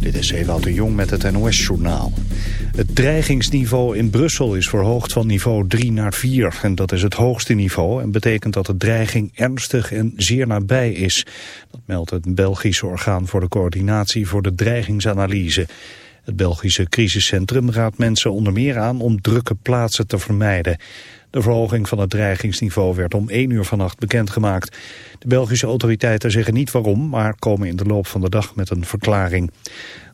Dit is Ewout de Jong met het NOS-journaal. Het dreigingsniveau in Brussel is verhoogd van niveau 3 naar 4. En dat is het hoogste niveau en betekent dat de dreiging ernstig en zeer nabij is. Dat meldt het Belgische orgaan voor de coördinatie voor de dreigingsanalyse. Het Belgische crisiscentrum raadt mensen onder meer aan om drukke plaatsen te vermijden. De verhoging van het dreigingsniveau werd om 1 uur vannacht bekendgemaakt. De Belgische autoriteiten zeggen niet waarom, maar komen in de loop van de dag met een verklaring.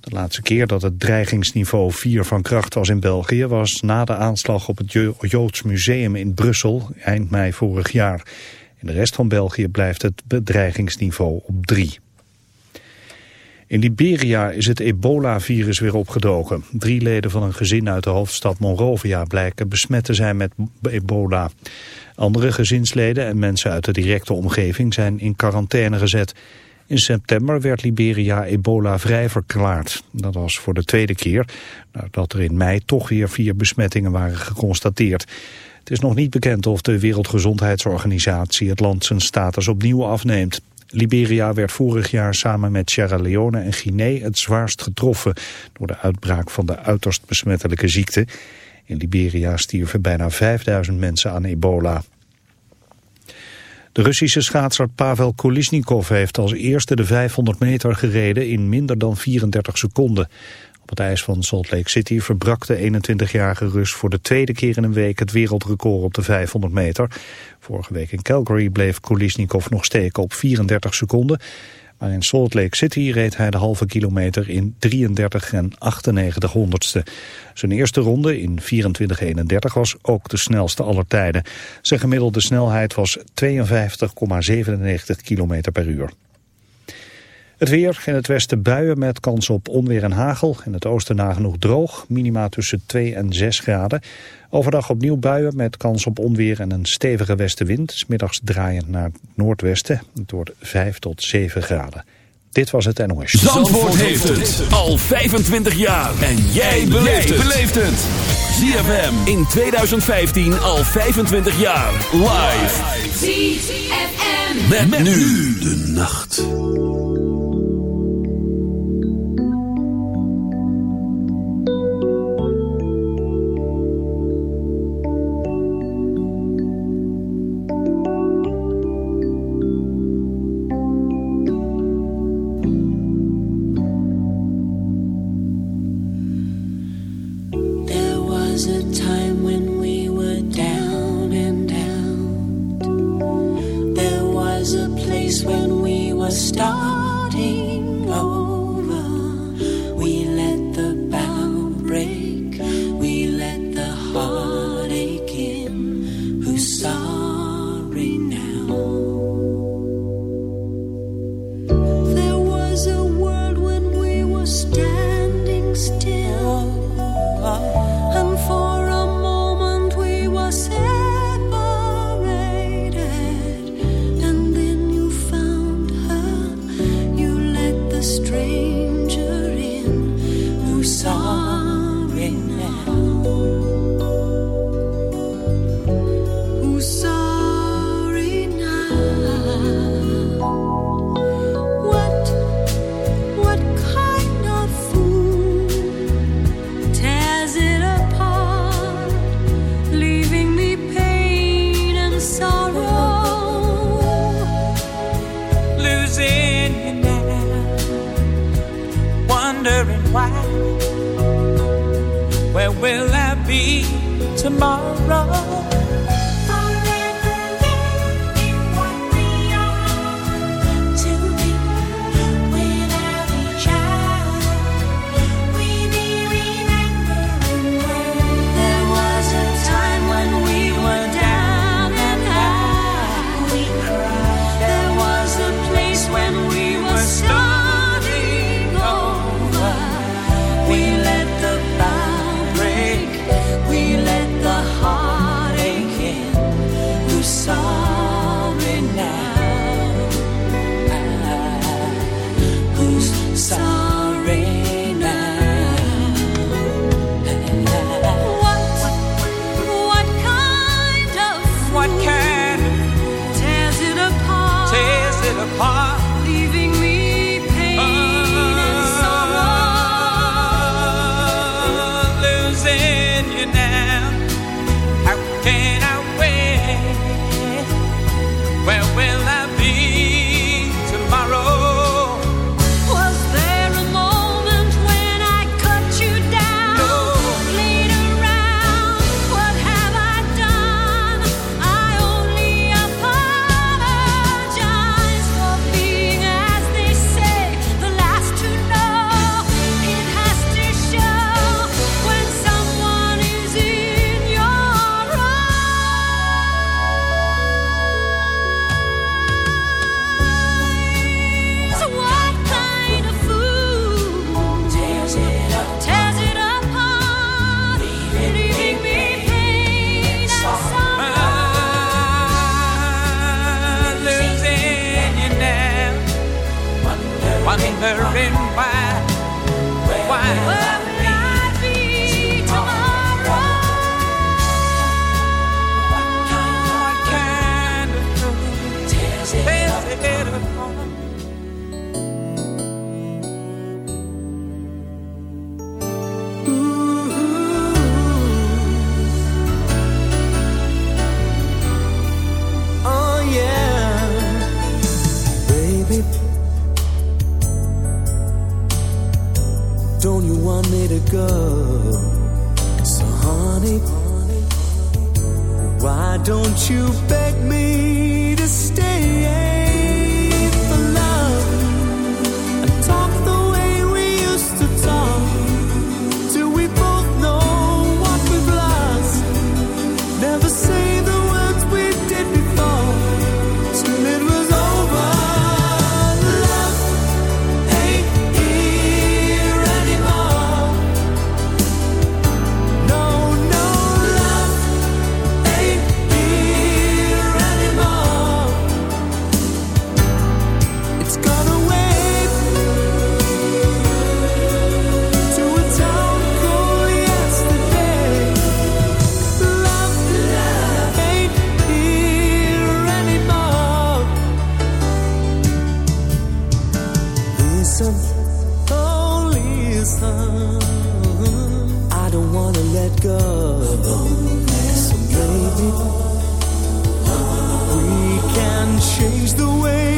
De laatste keer dat het dreigingsniveau 4 van kracht was in België was na de aanslag op het Joods Museum in Brussel eind mei vorig jaar. In de rest van België blijft het bedreigingsniveau op 3. In Liberia is het ebola-virus weer opgedoken. Drie leden van een gezin uit de hoofdstad Monrovia blijken besmet te zijn met ebola. Andere gezinsleden en mensen uit de directe omgeving zijn in quarantaine gezet. In september werd Liberia ebola-vrij verklaard. Dat was voor de tweede keer nadat er in mei toch weer vier besmettingen waren geconstateerd. Het is nog niet bekend of de Wereldgezondheidsorganisatie het land zijn status opnieuw afneemt. Liberia werd vorig jaar samen met Sierra Leone en Guinea het zwaarst getroffen door de uitbraak van de uiterst besmettelijke ziekte. In Liberia stierven bijna 5000 mensen aan ebola. De Russische schaatser Pavel Kolisnikov heeft als eerste de 500 meter gereden in minder dan 34 seconden. Op het ijs van Salt Lake City verbrak de 21-jarige Rus voor de tweede keer in een week het wereldrecord op de 500 meter. Vorige week in Calgary bleef Kulisnikov nog steken op 34 seconden. Maar in Salt Lake City reed hij de halve kilometer in 33 en 98 honderdste. Zijn eerste ronde in 24.31 was ook de snelste aller tijden. Zijn gemiddelde snelheid was 52,97 kilometer per uur. Het weer, in het westen buien met kans op onweer en hagel. In het oosten nagenoeg droog, minima tussen 2 en 6 graden. Overdag opnieuw buien met kans op onweer en een stevige westenwind. Smiddags draaiend naar het noordwesten. Het wordt 5 tot 7 graden. Dit was het NOS. Zandvoort, heeft het al 25 jaar. En jij beleeft het. ZFM in 2015 al 25 jaar. Live. ZFM. met nu de nacht. Tomorrow. I don't wanna let go. So maybe we can change the way.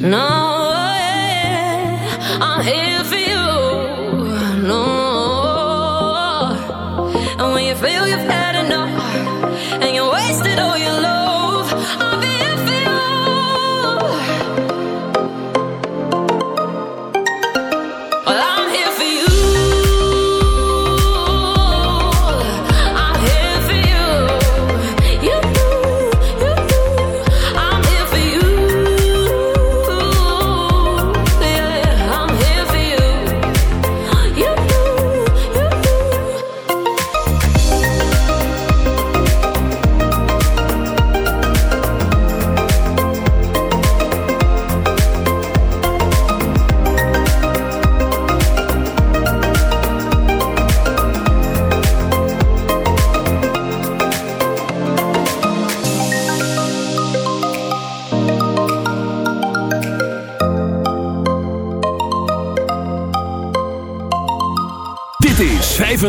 No, yeah, I'm here.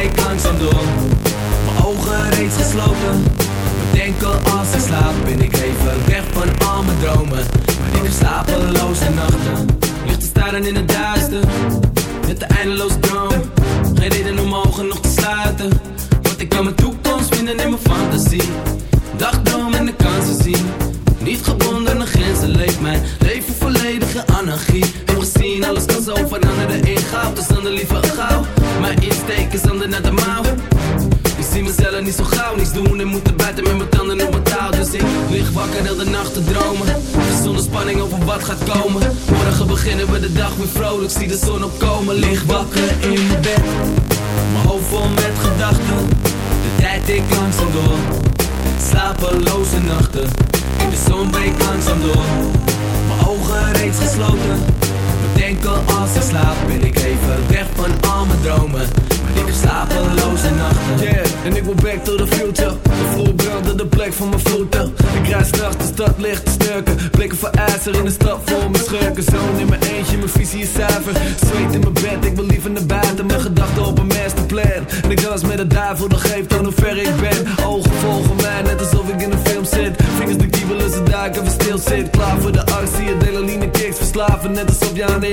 Ik langzaam door. Mijn ogen reeds gesloten. Denken als ik slaap ben ik even weg van al mijn dromen. Maar ik heb slapeloze nachten. Licht te staren in het duister. Ik zo gauw niets doen En moeten buiten met mijn tanden op mijn taal. Dus ik lig wakker dan de nacht te dromen. Zonder spanning over wat gaat komen. Morgen beginnen we de dag weer vrolijk Zie de zon opkomen. Lig wakker in mijn bed Mijn hoofd vol met gedachten. De tijd ik langzaam door. Slapeloze nachten In de zon breekt langzaam door. Mijn ogen reeds gesloten Enkel als ik slaap ben ik even weg van al mijn dromen. Maar ik heb slapeloze nachten en ik wil back to the future. De vloer brandde de plek van mijn voeten. Ik rijd straks de stad licht te snurken Blikken voor ijzer in de stad vol mijn schurken. Zoon in mijn eentje, mijn visie is zuiver. Zweet in mijn bed, ik wil liever naar buiten. Mijn gedachten op een masterplan. En ik dans met de duivel, dat geeft aan hoe ver ik ben. Ogen volgen mij, net alsof ik in een film zit. Vingers de kiebelen, ze duiken, we stil zit. Klaar voor de actie, adrenaline kicks. Verslaven, net alsof je aan de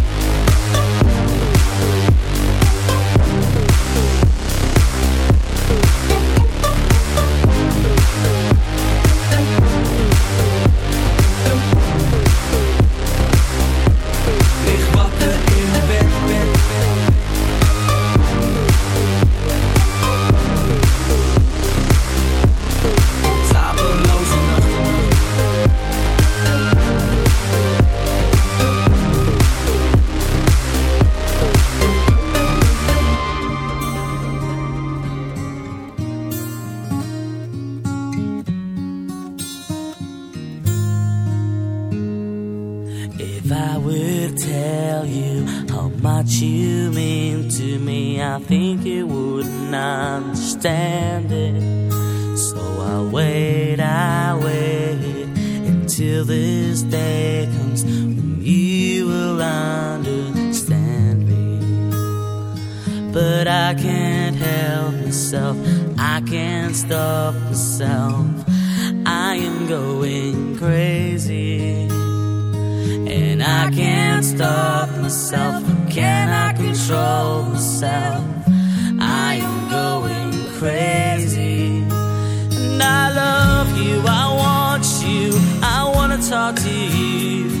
but I can't help myself. I can't stop myself. I am going crazy, and I can't stop myself. Can I control myself? I am going crazy, and I love you. I want you. I wanna talk to you.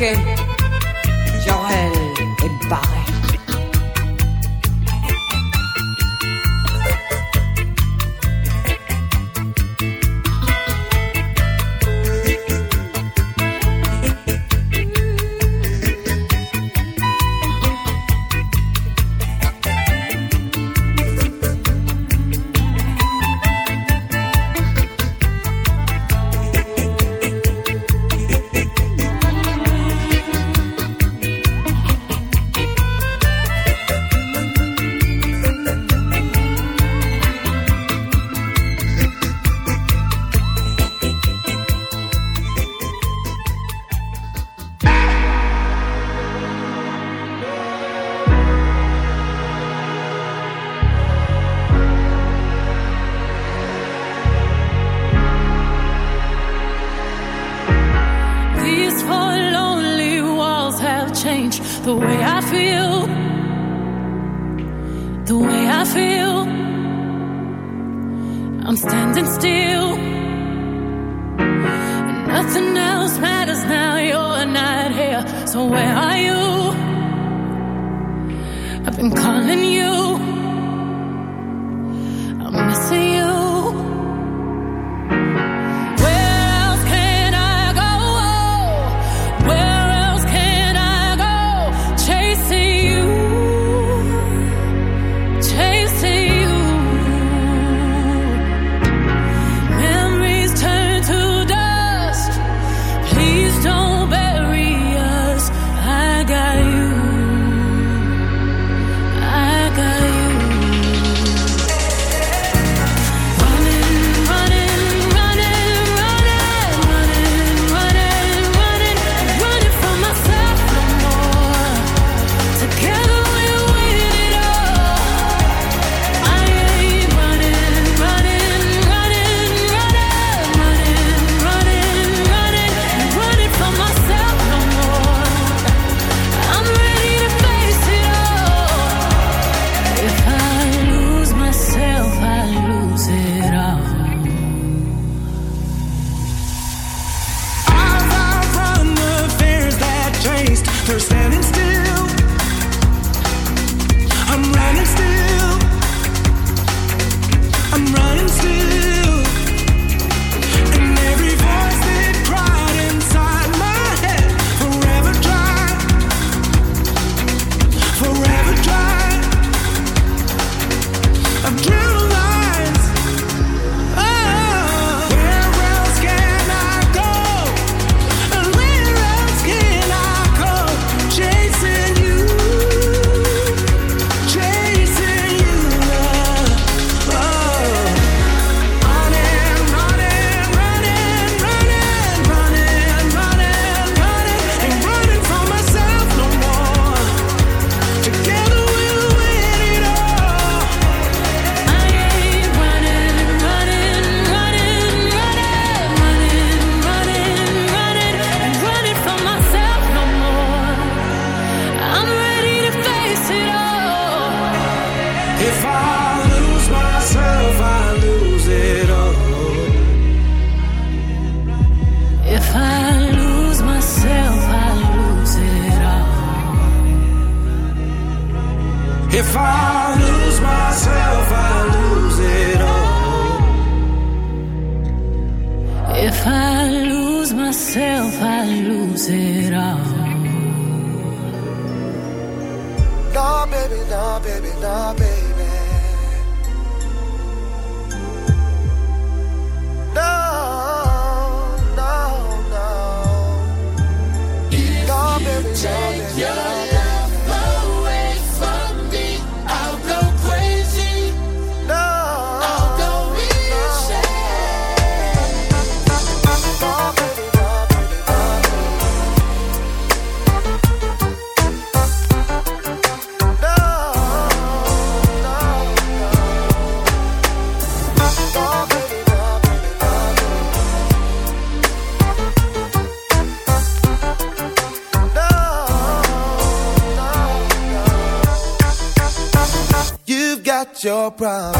que your problem.